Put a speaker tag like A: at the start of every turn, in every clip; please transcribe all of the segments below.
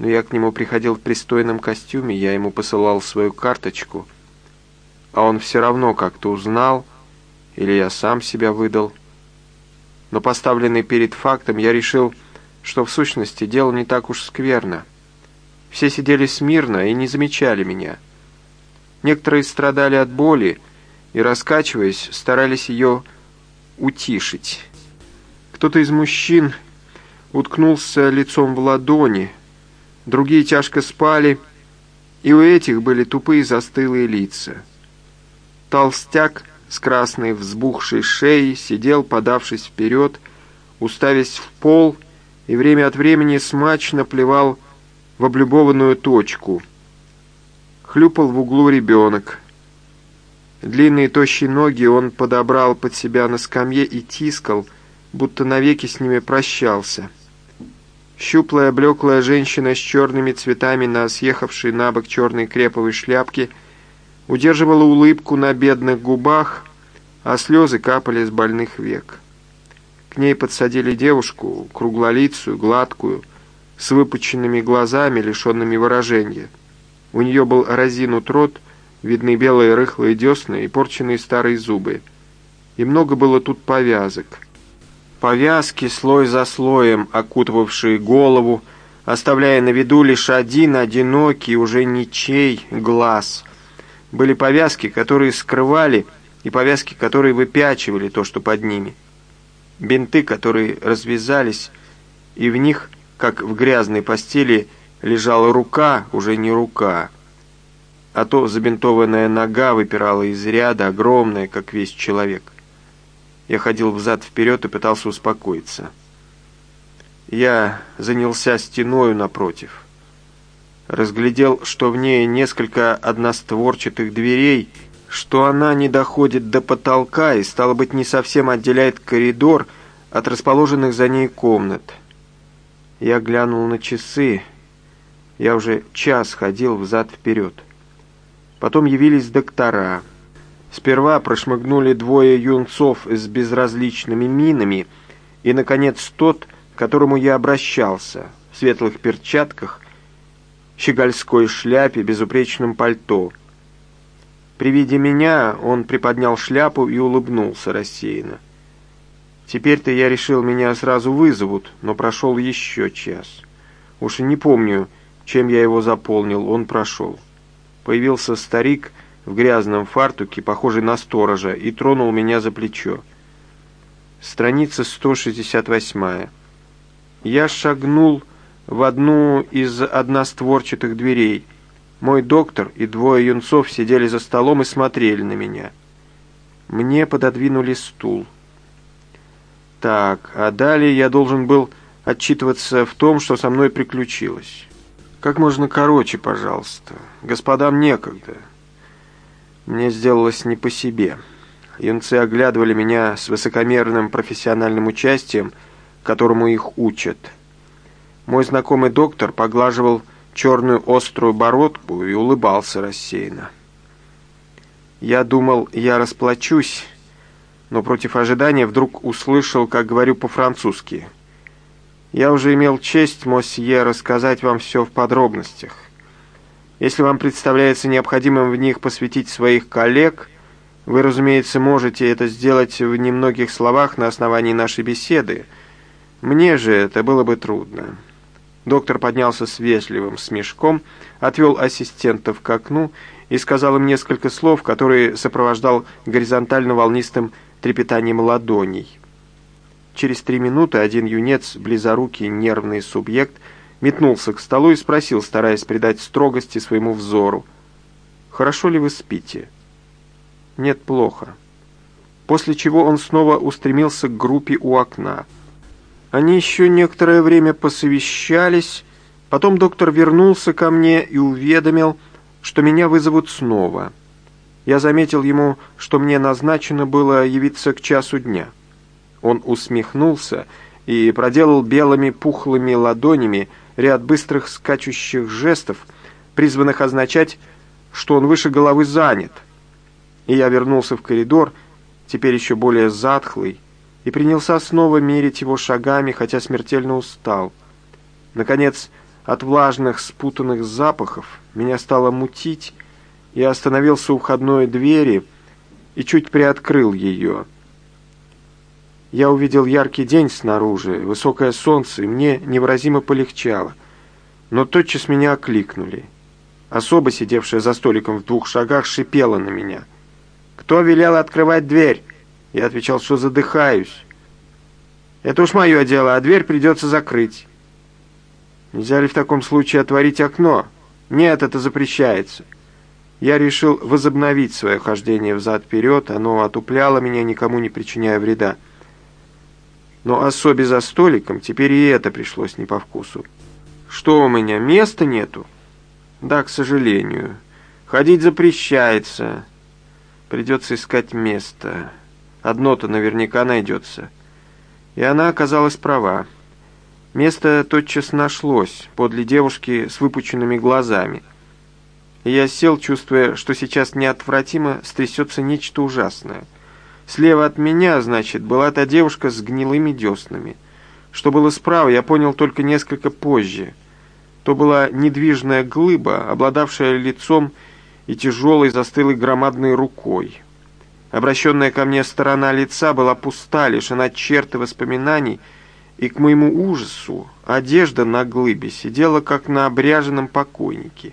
A: Но я к нему приходил в пристойном костюме, я ему посылал свою карточку, а он все равно как-то узнал, или я сам себя выдал. Но поставленный перед фактом, я решил, что в сущности дело не так уж скверно. Все сидели смирно и не замечали меня. Некоторые страдали от боли и, раскачиваясь, старались ее утишить. Кто-то из мужчин уткнулся лицом в ладони, другие тяжко спали, и у этих были тупые застылые лица. Толстяк с красной взбухшей шеей сидел, подавшись вперед, уставясь в пол, и время от времени смачно плевал в облюбованную точку. Хлюпал в углу ребенок. Длинные тощие ноги он подобрал под себя на скамье и тискал, будто навеки с ними прощался. Щуплая, блеклая женщина с черными цветами на съехавшей на бок черной креповой шляпке удерживала улыбку на бедных губах, а слезы капали с больных век. К ней подсадили девушку, круглолицую, гладкую, с выпученными глазами, лишенными выражения. У нее был разинут рот, видны белые рыхлые десны и порченные старые зубы. И много было тут повязок. Повязки слой за слоем, окутывавшие голову, оставляя на виду лишь один одинокий, уже ничей глаз. Были повязки, которые скрывали, и повязки, которые выпячивали то, что под ними. Бинты, которые развязались, и в них, как в грязной постели, лежала рука, уже не рука, а то забинтованная нога выпирала из ряда, огромная, как весь человек. Я ходил взад-вперед и пытался успокоиться. Я занялся стеною напротив. Разглядел, что в ней несколько одностворчатых дверей, что она не доходит до потолка и, стало быть, не совсем отделяет коридор от расположенных за ней комнат. Я глянул на часы. Я уже час ходил взад-вперед. Потом явились доктора — Сперва прошмыгнули двое юнцов с безразличными минами, и, наконец, тот, к которому я обращался, в светлых перчатках, щегольской шляпе, безупречном пальто. При виде меня он приподнял шляпу и улыбнулся рассеянно. Теперь-то я решил, меня сразу вызовут, но прошел еще час. Уж и не помню, чем я его заполнил, он прошел. Появился старик в грязном фартуке, похожий на сторожа, и тронул меня за плечо. Страница 168. Я шагнул в одну из одностворчатых дверей. Мой доктор и двое юнцов сидели за столом и смотрели на меня. Мне пододвинули стул. Так, а далее я должен был отчитываться в том, что со мной приключилось. Как можно короче, пожалуйста. Господам некогда. Мне сделалось не по себе. Юнцы оглядывали меня с высокомерным профессиональным участием, которому их учат. Мой знакомый доктор поглаживал черную острую бородку и улыбался рассеянно. Я думал, я расплачусь, но против ожидания вдруг услышал, как говорю по-французски. Я уже имел честь, мосье, рассказать вам все в подробностях. Если вам представляется необходимым в них посвятить своих коллег, вы, разумеется, можете это сделать в немногих словах на основании нашей беседы. Мне же это было бы трудно». Доктор поднялся с вежливым смешком, отвел ассистентов к окну и сказал им несколько слов, которые сопровождал горизонтально-волнистым трепетанием ладоней. Через три минуты один юнец, близорукий нервный субъект – метнулся к столу и спросил, стараясь придать строгости своему взору. «Хорошо ли вы спите?» «Нет, плохо». После чего он снова устремился к группе у окна. Они еще некоторое время посовещались, потом доктор вернулся ко мне и уведомил, что меня вызовут снова. Я заметил ему, что мне назначено было явиться к часу дня. Он усмехнулся и проделал белыми пухлыми ладонями ряд быстрых скачущих жестов, призванных означать, что он выше головы занят. И я вернулся в коридор, теперь еще более затхлый, и принялся снова мерить его шагами, хотя смертельно устал. Наконец, от влажных спутанных запахов, меня стало мутить, я остановился у входной двери и чуть приоткрыл ее. Я увидел яркий день снаружи, высокое солнце, и мне невыразимо полегчало. Но тотчас меня окликнули. Особа, сидевшая за столиком в двух шагах, шипела на меня. «Кто велел открывать дверь?» Я отвечал, что задыхаюсь. «Это уж мое дело, а дверь придется закрыть». «Нельзя ли в таком случае отворить окно?» «Нет, это запрещается». Я решил возобновить свое хождение взад-вперед, оно отупляло меня, никому не причиняя вреда. Но особе за столиком теперь и это пришлось не по вкусу. «Что у меня, места нету?» «Да, к сожалению. Ходить запрещается. Придется искать место. Одно-то наверняка найдется». И она оказалась права. Место тотчас нашлось подле девушки с выпученными глазами. И я сел, чувствуя, что сейчас неотвратимо стрясется нечто ужасное. Слева от меня, значит, была та девушка с гнилыми деснами. Что было справа, я понял только несколько позже. То была недвижная глыба, обладавшая лицом и тяжелой застылой громадной рукой. Обращенная ко мне сторона лица была пуста, лишена черты воспоминаний, и, к моему ужасу, одежда на глыбе сидела, как на обряженном покойнике.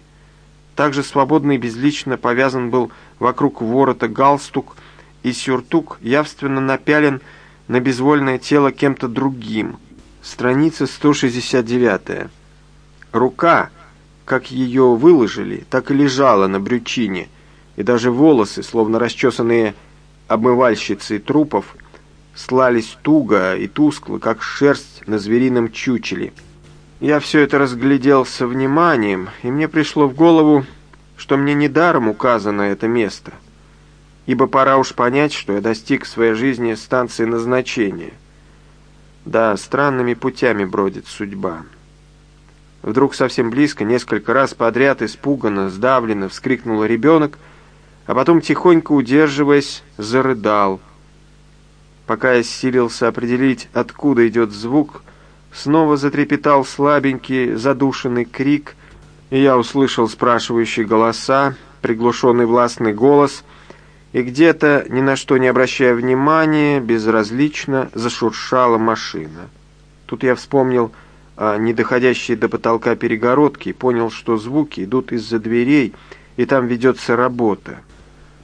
A: Также свободно и безлично повязан был вокруг ворота галстук, и сюртук явственно напялен на безвольное тело кем-то другим. Страница 169. Рука, как ее выложили, так и лежала на брючине, и даже волосы, словно расчесанные обмывальщицей трупов, слались туго и тускло, как шерсть на зверином чучеле. Я все это разглядел со вниманием, и мне пришло в голову, что мне недаром указано это место, ибо пора уж понять, что я достиг в своей жизни станции назначения. Да, странными путями бродит судьба. Вдруг совсем близко, несколько раз подряд, испуганно, сдавленно вскрикнул ребенок, а потом, тихонько удерживаясь, зарыдал. Пока я силился определить, откуда идет звук, снова затрепетал слабенький задушенный крик, и я услышал спрашивающие голоса, приглушенный властный голос, и где-то, ни на что не обращая внимания, безразлично зашуршала машина. Тут я вспомнил о недоходящей до потолка перегородке и понял, что звуки идут из-за дверей, и там ведется работа.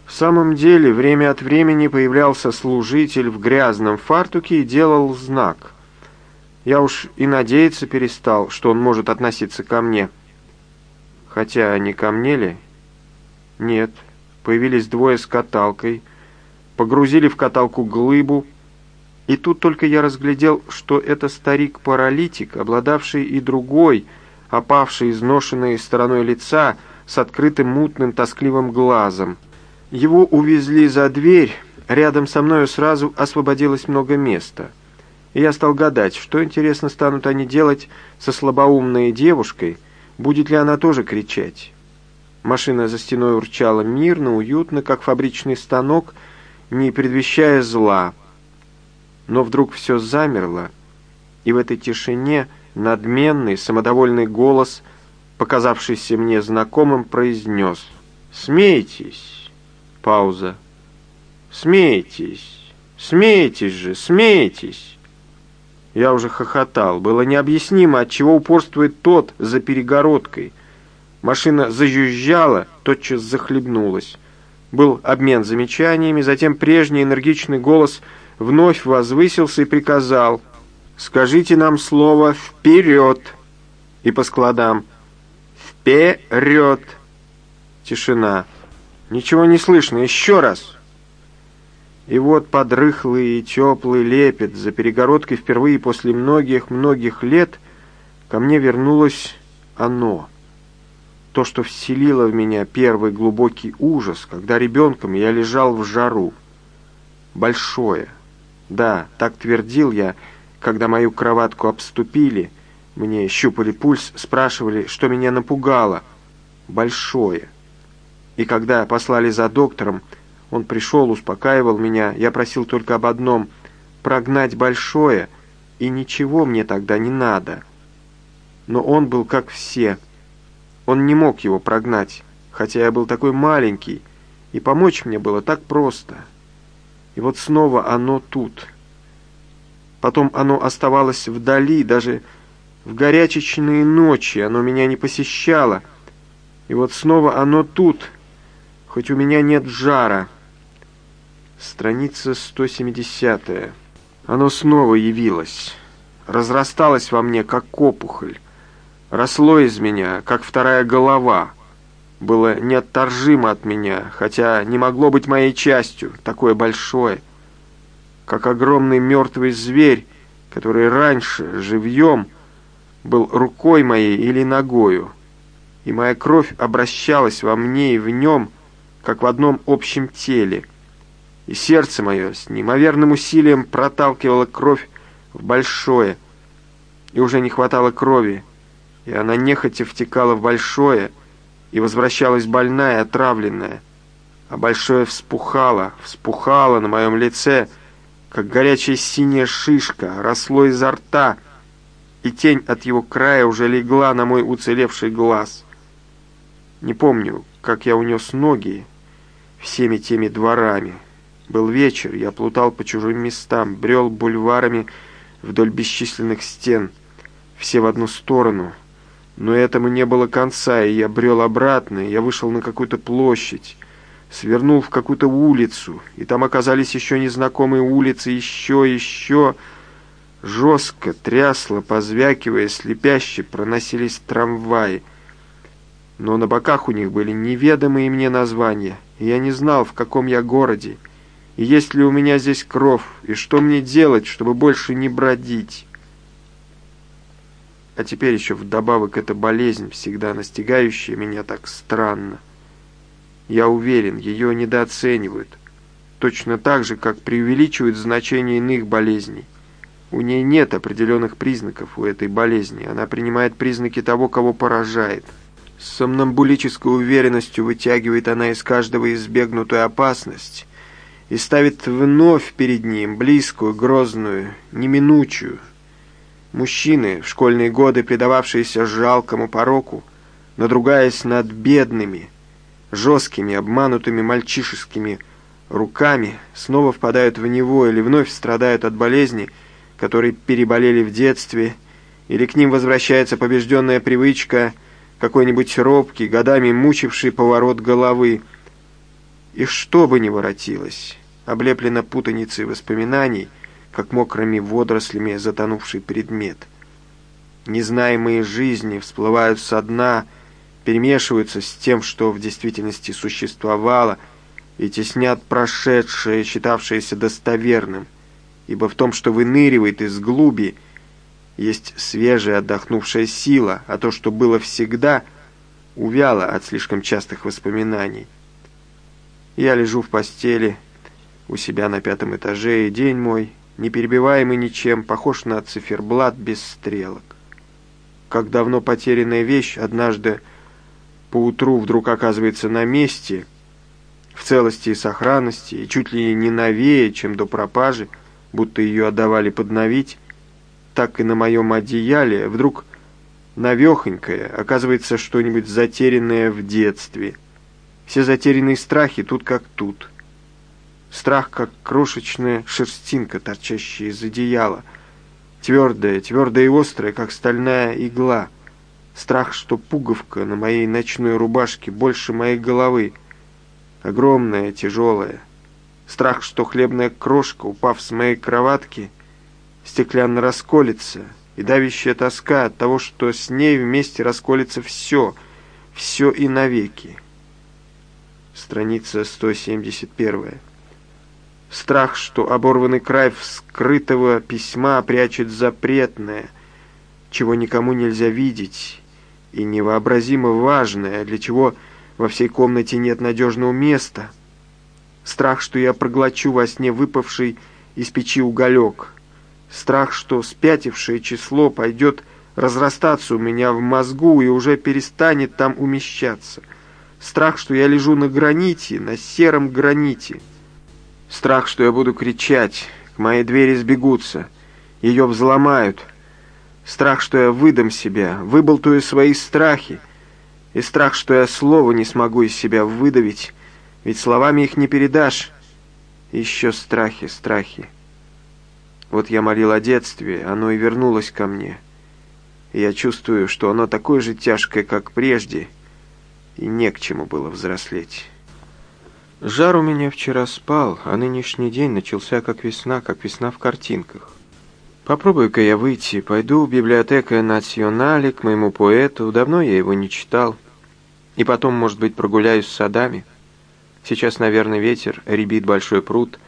A: В самом деле, время от времени появлялся служитель в грязном фартуке и делал знак. Я уж и надеяться перестал, что он может относиться ко мне. Хотя не ко мне ли? Нет. Появились двое с каталкой, погрузили в каталку глыбу, и тут только я разглядел, что это старик-паралитик, обладавший и другой, опавший изношенной стороной лица, с открытым мутным тоскливым глазом. Его увезли за дверь, рядом со мною сразу освободилось много места. И я стал гадать, что, интересно, станут они делать со слабоумной девушкой, будет ли она тоже кричать. Машина за стеной урчала мирно, уютно, как фабричный станок, не предвещая зла. Но вдруг все замерло, и в этой тишине надменный, самодовольный голос, показавшийся мне знакомым, произнес «Смейтесь!» Пауза. «Смейтесь! Смейтесь же! Смейтесь!» Я уже хохотал. Было необъяснимо, от чего упорствует тот за перегородкой. Машина зажужжала, тотчас захлебнулась. Был обмен замечаниями, затем прежний энергичный голос вновь возвысился и приказал «Скажите нам слово «вперед» и по складам «вперед». Тишина. Ничего не слышно. Еще раз. И вот подрыхлый и теплый лепет за перегородкой впервые после многих-многих лет ко мне вернулось оно. То, что вселило в меня первый глубокий ужас, когда ребенком я лежал в жару. Большое. Да, так твердил я, когда мою кроватку обступили, мне щупали пульс, спрашивали, что меня напугало. Большое. И когда послали за доктором, он пришел, успокаивал меня. Я просил только об одном — прогнать большое, и ничего мне тогда не надо. Но он был как все. Он не мог его прогнать, хотя я был такой маленький, и помочь мне было так просто. И вот снова оно тут. Потом оно оставалось вдали, даже в горячечные ночи оно меня не посещало. И вот снова оно тут, хоть у меня нет жара. Страница 170 -я. Оно снова явилось, разрасталось во мне, как опухоль, росло из меня, как вторая голова, было неотторжимо от меня, хотя не могло быть моей частью, такое большое, как огромный мертвый зверь, который раньше, живьем, был рукой моей или ногою, и моя кровь обращалась во мне и в нем, как в одном общем теле — и сердце мое с неимоверным усилием проталкивало кровь в большое, и уже не хватало крови, и она нехотя втекала в большое, и возвращалась больная, отравленная, а большое вспухало, вспухало на моем лице, как горячая синяя шишка, росло изо рта, и тень от его края уже легла на мой уцелевший глаз. Не помню, как я унес ноги всеми теми дворами, был вечер, я плутал по чужим местам, брел бульварами вдоль бесчисленных стен, все в одну сторону. Но этому не было конца, и я брел обратно, я вышел на какую-то площадь, свернул в какую-то улицу, и там оказались еще незнакомые улицы, еще, еще... Жестко, трясло, позвякивая, слепяще проносились трамваи. Но на боках у них были неведомые мне названия, и я не знал, в каком я городе, и есть ли у меня здесь кровь, и что мне делать, чтобы больше не бродить. А теперь еще вдобавок эта болезнь, всегда настигающая меня так странно. Я уверен, ее недооценивают, точно так же, как преувеличивают значение иных болезней. У ней нет определенных признаков у этой болезни, она принимает признаки того, кого поражает. С сомнамбулической уверенностью вытягивает она из каждого избегнутую опасность, и ставит вновь перед ним близкую, грозную, неминучую. Мужчины, в школьные годы предававшиеся жалкому пороку, надругаясь над бедными, жесткими, обманутыми мальчишескими руками, снова впадают в него или вновь страдают от болезни, которые переболели в детстве, или к ним возвращается побежденная привычка какой-нибудь робкий, годами мучивший поворот головы, и что бы ни воротилось, облеплено путаницей воспоминаний, как мокрыми водорослями затонувший предмет. Незнаемые жизни всплывают со дна, перемешиваются с тем, что в действительности существовало, и теснят прошедшее, считавшееся достоверным, ибо в том, что выныривает из глуби, есть свежая отдохнувшая сила, а то, что было всегда, увяло от слишком частых воспоминаний. Я лежу в постели у себя на пятом этаже, и день мой, не перебиваемый ничем, похож на циферблат без стрелок. Как давно потерянная вещь однажды поутру вдруг оказывается на месте, в целости и сохранности, и чуть ли не новее, чем до пропажи, будто ее отдавали подновить, так и на моем одеяле вдруг навехонькое оказывается что-нибудь затерянное в детстве — все затерянные страхи тут как тут. Страх, как крошечная шерстинка, торчащая из одеяла. Твердая, твердая и острая, как стальная игла. Страх, что пуговка на моей ночной рубашке больше моей головы. Огромная, тяжелая. Страх, что хлебная крошка, упав с моей кроватки, стеклянно расколется, и давящая тоска от того, что с ней вместе расколется все, все и навеки страница 171. Страх, что оборванный край вскрытого письма прячет запретное, чего никому нельзя видеть, и невообразимо важное, для чего во всей комнате нет надежного места. Страх, что я проглочу во сне выпавший из печи уголек. Страх, что спятившее число пойдет разрастаться у меня в мозгу и уже перестанет там умещаться — Страх, что я лежу на граните, на сером граните. Страх, что я буду кричать, к моей двери сбегутся, ее взломают. Страх, что я выдам себя, выболтаю свои страхи. И страх, что я слова не смогу из себя выдавить, ведь словами их не передашь. Еще страхи, страхи. Вот я молил о детстве, оно и вернулось ко мне. И я чувствую, что оно такое же тяжкое, как прежде, и не к чему было взрослеть. Жар у меня вчера спал, а нынешний день начался как весна, как весна в картинках. Попробую-ка я выйти, пойду в библиотеку Национале к моему поэту, давно я его не читал. И потом, может быть, прогуляюсь с садами. Сейчас, наверное, ветер ребит большой пруд,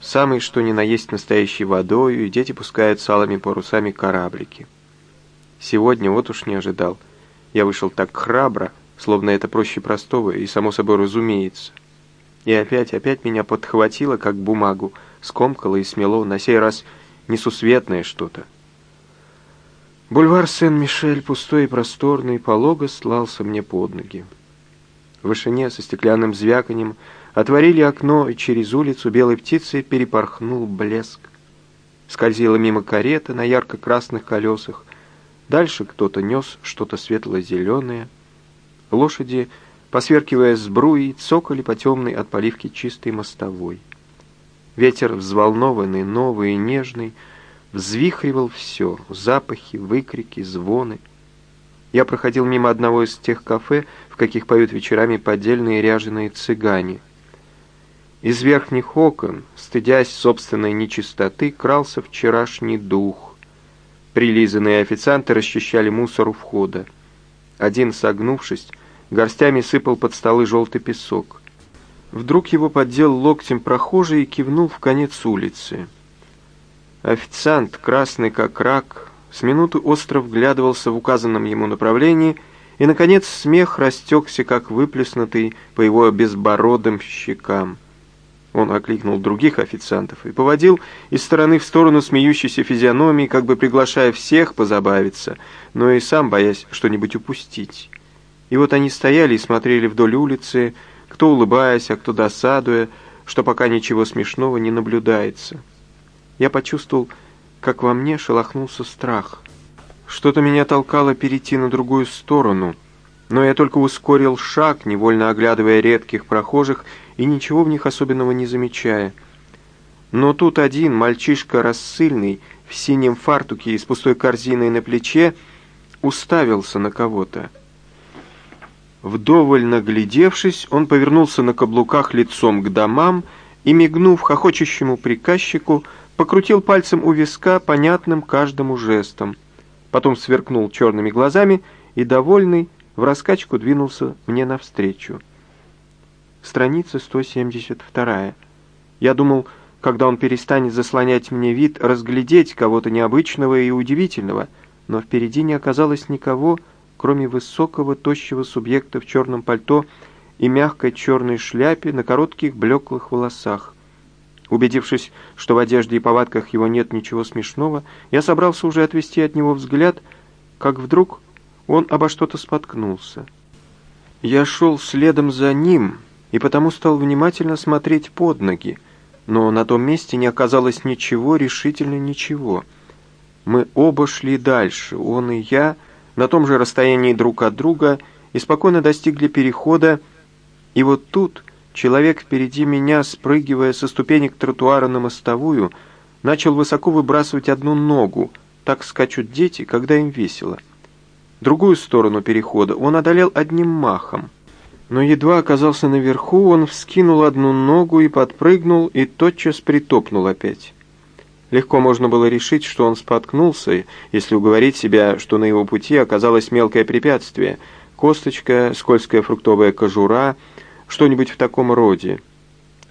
A: самый что ни на есть настоящей водою, и дети пускают салыми парусами кораблики. Сегодня вот уж не ожидал. Я вышел так храбро, словно это проще простого и само собой разумеется. И опять, опять меня подхватило, как бумагу, скомкало и смело, на сей раз несусветное что-то. Бульвар Сен-Мишель, пустой и просторный, полого слался мне под ноги. В вышине со стеклянным звяканием отворили окно, и через улицу белой птицей перепорхнул блеск. Скользила мимо карета на ярко-красных колесах. Дальше кто-то нес что-то светло-зеленое. Лошади, посверкивая сбруей, цокали по темной от поливки чистой мостовой. Ветер взволнованный, новый и нежный, взвихривал все — запахи, выкрики, звоны. Я проходил мимо одного из тех кафе, в каких поют вечерами поддельные ряженые цыгане. Из верхних окон, стыдясь собственной нечистоты, крался вчерашний дух. Прилизанные официанты расчищали мусор у входа. Один, согнувшись, горстями сыпал под столы желтый песок. Вдруг его поддел локтем прохожий и кивнул в конец улицы. Официант, красный как рак, с минуты остро вглядывался в указанном ему направлении, и, наконец, смех растекся, как выплеснутый по его безбородым щекам. Он окликнул других официантов и поводил из стороны в сторону смеющейся физиономии, как бы приглашая всех позабавиться, но и сам боясь что-нибудь упустить. И вот они стояли и смотрели вдоль улицы, кто улыбаясь, а кто досадуя, что пока ничего смешного не наблюдается. Я почувствовал, как во мне шелохнулся страх. Что-то меня толкало перейти на другую сторону, но я только ускорил шаг, невольно оглядывая редких прохожих и ничего в них особенного не замечая. Но тут один, мальчишка рассыльный, в синем фартуке и с пустой корзиной на плече, уставился на кого-то. Вдоволь наглядевшись, он повернулся на каблуках лицом к домам и, мигнув хохочущему приказчику, покрутил пальцем у виска понятным каждому жестом. Потом сверкнул черными глазами и, довольный, в раскачку двинулся мне навстречу. Страница 172. Я думал, когда он перестанет заслонять мне вид, разглядеть кого-то необычного и удивительного, но впереди не оказалось никого, кроме высокого, тощего субъекта в черном пальто и мягкой черной шляпе на коротких блеклых волосах. Убедившись, что в одежде и повадках его нет ничего смешного, я собрался уже отвести от него взгляд, как вдруг он обо что-то споткнулся. Я шел следом за ним и потому стал внимательно смотреть под ноги, но на том месте не оказалось ничего, решительно ничего. Мы оба шли дальше, он и я — на том же расстоянии друг от друга и спокойно достигли перехода, и вот тут человек впереди меня, спрыгивая со ступенек тротуара на мостовую, начал высоко выбрасывать одну ногу, так скачут дети, когда им весело. Другую сторону перехода он одолел одним махом. Но едва оказался наверху, он вскинул одну ногу и подпрыгнул, и тотчас притопнул опять. Легко можно было решить, что он споткнулся, если уговорить себя, что на его пути оказалось мелкое препятствие, косточка, скользкая фруктовая кожура, что-нибудь в таком роде.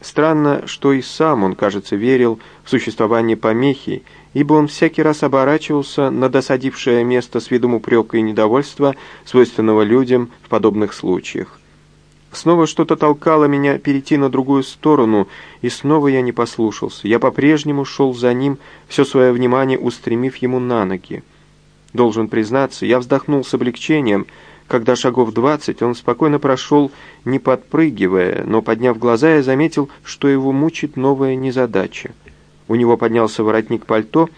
A: Странно, что и сам он, кажется, верил в существование помехи, ибо он всякий раз оборачивался на досадившее место с видом упрека и недовольства, свойственного людям в подобных случаях. Снова что-то толкало меня перейти на другую сторону, и снова я не послушался. Я по-прежнему шел за ним, все свое внимание устремив ему на ноги. Должен признаться, я вздохнул с облегчением, когда шагов двадцать он спокойно прошел, не подпрыгивая, но, подняв глаза, я заметил, что его мучит новая незадача. У него поднялся воротник пальто,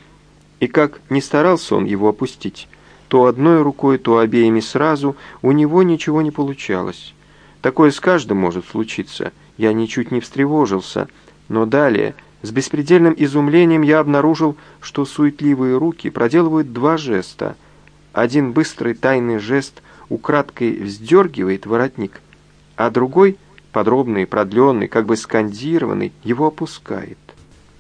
A: И как не старался он его опустить, то одной рукой, то обеими сразу, у него ничего не получалось. Такое с каждым может случиться. Я ничуть не встревожился, но далее, с беспредельным изумлением я обнаружил, что суетливые руки проделывают два жеста. Один быстрый тайный жест украдкой вздергивает воротник, а другой, подробный, продленный, как бы скандированный, его опускает.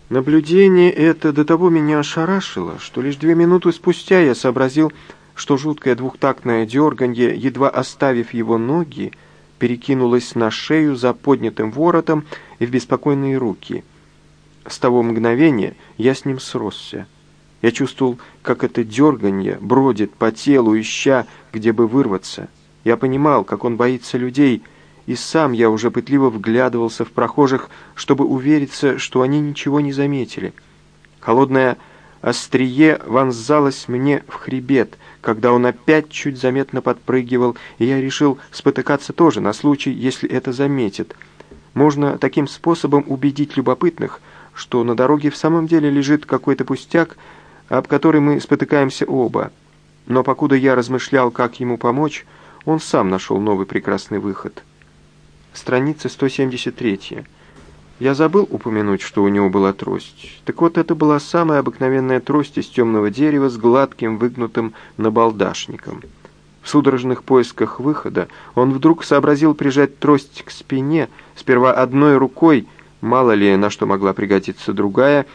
A: Наблюдение это до того меня ошарашило, что лишь две минуты спустя я сообразил, что жуткое двухтактное дерганье, едва оставив его ноги, перекинулось на шею за поднятым воротом и в беспокойные руки. С того мгновения я с ним сросся. Я чувствовал, как это дерганье бродит по телу, ища, где бы вырваться. Я понимал, как он боится людей, и сам я уже пытливо вглядывался в прохожих, чтобы увериться, что они ничего не заметили. Холодное острие вонзалось мне в хребет, когда он опять чуть заметно подпрыгивал, и я решил спотыкаться тоже на случай, если это заметит. Можно таким способом убедить любопытных, что на дороге в самом деле лежит какой-то пустяк, об который мы спотыкаемся оба. Но покуда я размышлял, как ему помочь, он сам нашел новый прекрасный выход — страница 173. Я забыл упомянуть, что у него была трость. Так вот, это была самая обыкновенная трость из темного дерева с гладким выгнутым набалдашником. В судорожных поисках выхода он вдруг сообразил прижать трость к спине, сперва одной рукой, мало ли на что могла пригодиться другая,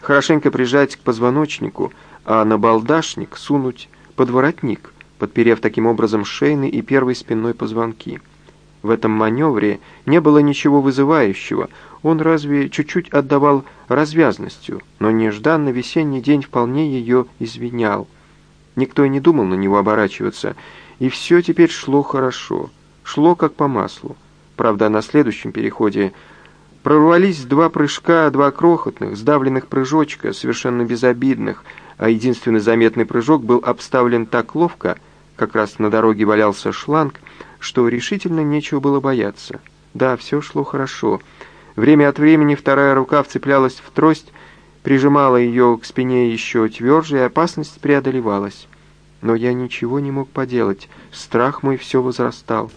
A: хорошенько прижать к позвоночнику, а набалдашник сунуть под воротник, подперев таким образом шейный и первый спинной позвонки. В этом маневре не было ничего вызывающего, он разве чуть-чуть отдавал развязностью, но нежданно весенний день вполне ее извинял. Никто и не думал на него оборачиваться, и все теперь шло хорошо, шло как по маслу. Правда, на следующем переходе прорвались два прыжка, два крохотных, сдавленных прыжочка, совершенно безобидных, а единственный заметный прыжок был обставлен так ловко, как раз на дороге валялся шланг, что решительно нечего было бояться. Да, все шло хорошо. Время от времени вторая рука вцеплялась в трость, прижимала ее к спине еще тверже, и опасность преодолевалась. Но я ничего не мог поделать, страх мой все возрастал.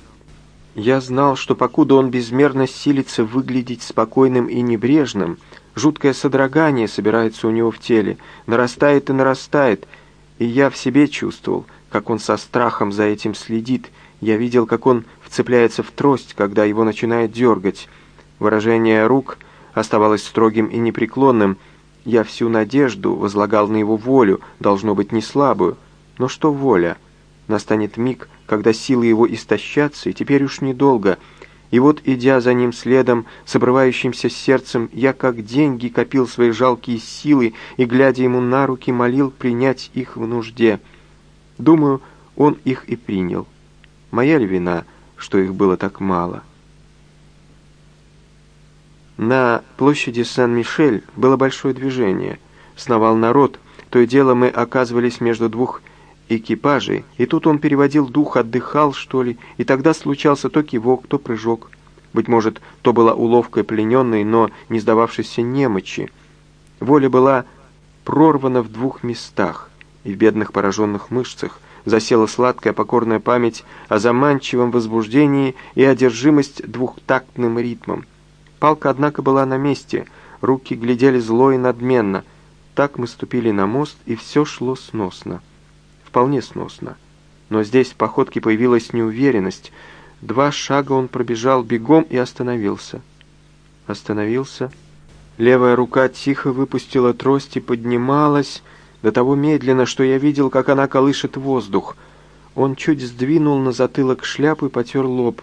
A: Я знал, что покуда он безмерно силится выглядеть спокойным и небрежным, жуткое содрогание собирается у него в теле, нарастает и нарастает, и я в себе чувствовал, как он со страхом за этим следит, я видел, как он вцепляется в трость, когда его начинает дергать. Выражение рук оставалось строгим и непреклонным. Я всю надежду возлагал на его волю, должно быть, не слабую. Но что воля? Настанет миг, когда силы его истощатся, и теперь уж недолго. И вот, идя за ним следом, с обрывающимся сердцем, я как деньги копил свои жалкие силы и, глядя ему на руки, молил принять их в нужде. Думаю, он их и принял. Моя ли вина, что их было так мало? На площади Сан-Мишель было большое движение. Сновал народ, то и дело мы оказывались между двух экипажей, и тут он переводил дух, отдыхал, что ли, и тогда случался то кивок, то прыжок. Быть может, то была уловка плененной, но не сдававшейся немочи. Воля была прорвана в двух местах, и в бедных пораженных мышцах – засела сладкая покорная память о заманчивом возбуждении и одержимость двухтактным ритмом. Палка, однако, была на месте, руки глядели зло и надменно. Так мы ступили на мост, и все шло сносно. Вполне сносно. Но здесь в походке появилась неуверенность. Два шага он пробежал бегом и остановился. Остановился. Левая рука тихо выпустила трость и поднималась, до того медленно, что я видел, как она колышет воздух. Он чуть сдвинул на затылок шляпу и потер лоб.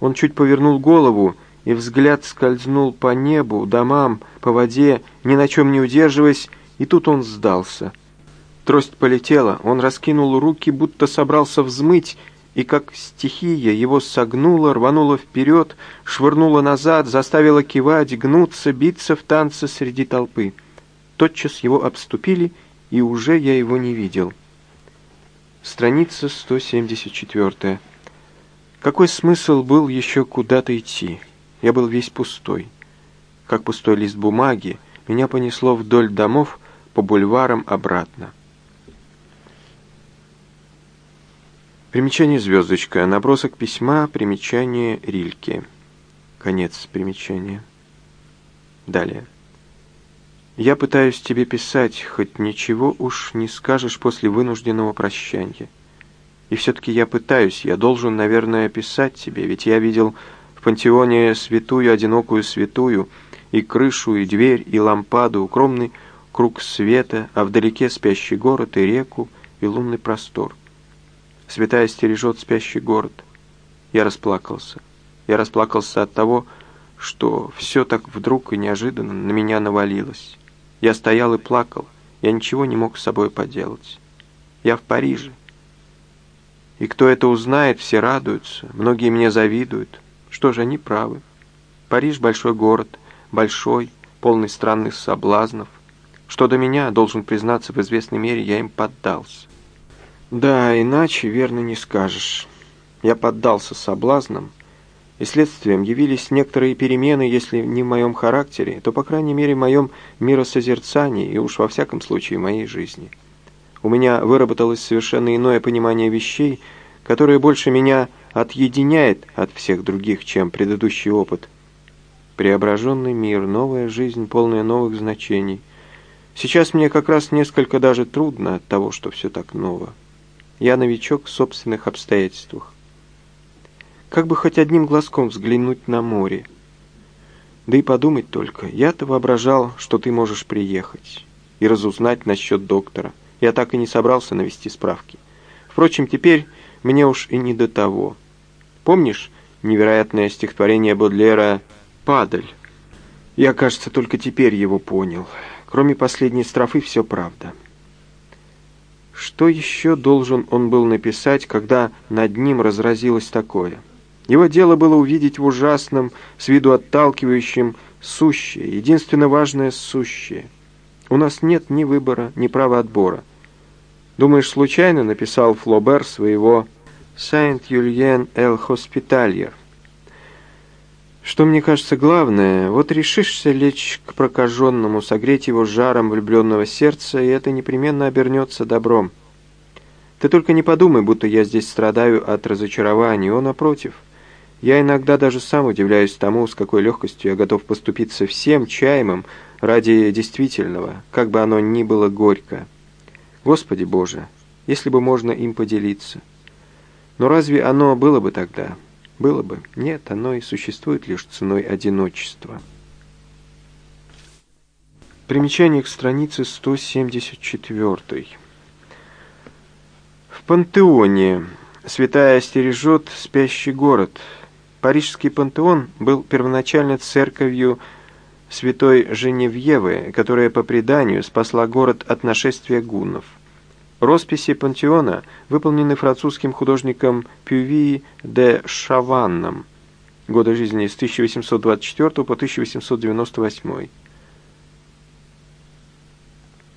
A: Он чуть повернул голову, и взгляд скользнул по небу, домам, по воде, ни на чем не удерживаясь, и тут он сдался. Трость полетела, он раскинул руки, будто собрался взмыть, и как стихия его согнула, рванула вперед, швырнула назад, заставила кивать, гнуться, биться в танце среди толпы тотчас его обступили, и уже я его не видел. Страница 174. Какой смысл был еще куда-то идти? Я был весь пустой. Как пустой лист бумаги, меня понесло вдоль домов по бульварам обратно. Примечание звездочка. Набросок письма. Примечание Рильке. Конец примечания. Далее. Я пытаюсь тебе писать, хоть ничего уж не скажешь после вынужденного прощания. И все-таки я пытаюсь, я должен, наверное, писать тебе, ведь я видел в пантеоне святую, одинокую святую, и крышу, и дверь, и лампаду, укромный круг света, а вдалеке спящий город, и реку, и лунный простор. Святая стережет спящий город. Я расплакался. Я расплакался от того, что все так вдруг и неожиданно на меня навалилось. Я стоял и плакал. Я ничего не мог с собой поделать. Я в Париже. И кто это узнает, все радуются. Многие мне завидуют. Что же, они правы. Париж — большой город. Большой, полный странных соблазнов. Что до меня, должен признаться, в известной мере я им поддался. Да, иначе верно не скажешь. Я поддался соблазнам, и следствием явились некоторые перемены, если не в моем характере, то, по крайней мере, в моем миросозерцании и уж во всяком случае в моей жизни. У меня выработалось совершенно иное понимание вещей, которое больше меня отъединяет от всех других, чем предыдущий опыт. Преображенный мир, новая жизнь, полная новых значений. Сейчас мне как раз несколько даже трудно от того, что все так ново. Я новичок в собственных обстоятельствах как бы хоть одним глазком взглянуть на море. Да и подумать только, я-то воображал, что ты можешь приехать и разузнать насчет доктора. Я так и не собрался навести справки. Впрочем, теперь мне уж и не до того. Помнишь невероятное стихотворение Бодлера «Падаль»? Я, кажется, только теперь его понял. Кроме последней строфы, все правда. Что еще должен он был написать, когда над ним разразилось такое – его дело было увидеть в ужасном, с виду отталкивающем, сущее, единственно важное сущее. У нас нет ни выбора, ни права отбора. Думаешь, случайно написал Флобер своего «Saint-Julien el Hospitalier»? Что мне кажется главное, вот решишься лечь к прокаженному, согреть его жаром влюбленного сердца, и это непременно обернется добром. Ты только не подумай, будто я здесь страдаю от разочарования, он напротив — я иногда даже сам удивляюсь тому, с какой легкостью я готов поступиться всем чаемым ради действительного, как бы оно ни было горько. Господи Боже, если бы можно им поделиться. Но разве оно было бы тогда? Было бы. Нет, оно и существует лишь ценой одиночества. Примечание к странице 174. В пантеоне святая стережет спящий город – Парижский пантеон был первоначально церковью святой Женевьевы, которая по преданию спасла город от нашествия гуннов. Росписи пантеона выполнены французским художником Пюви де Шаванном, годы жизни с 1824 по 1898.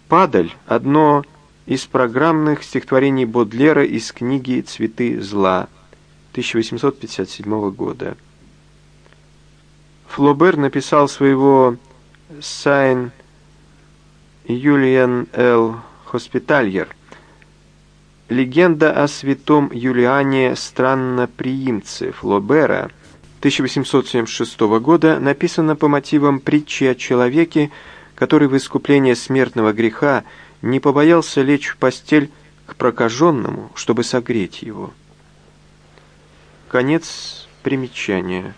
A: «Падаль» — одно из программных стихотворений Бодлера из книги «Цветы зла», 1857 года. Флобер написал своего «Saint Julien l'Hospitalier» Легенда о святом Юлиане Странноприимце Флобера 1876 года написана по мотивам притчи о человеке, который в искупление смертного греха не побоялся лечь в постель к прокаженному, чтобы согреть его. Конец примечания.